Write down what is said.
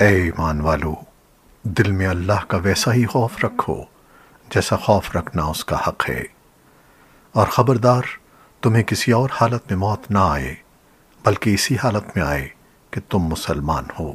اے ایمان والو، دل میں اللہ کا ویسا ہی خوف رکھو جیسا خوف رکھنا اس کا حق ہے۔ اور خبردار، تمہیں کسی اور حالت میں موت نہ آئے، بلکہ اسی حالت میں آئے کہ تم مسلمان ہو۔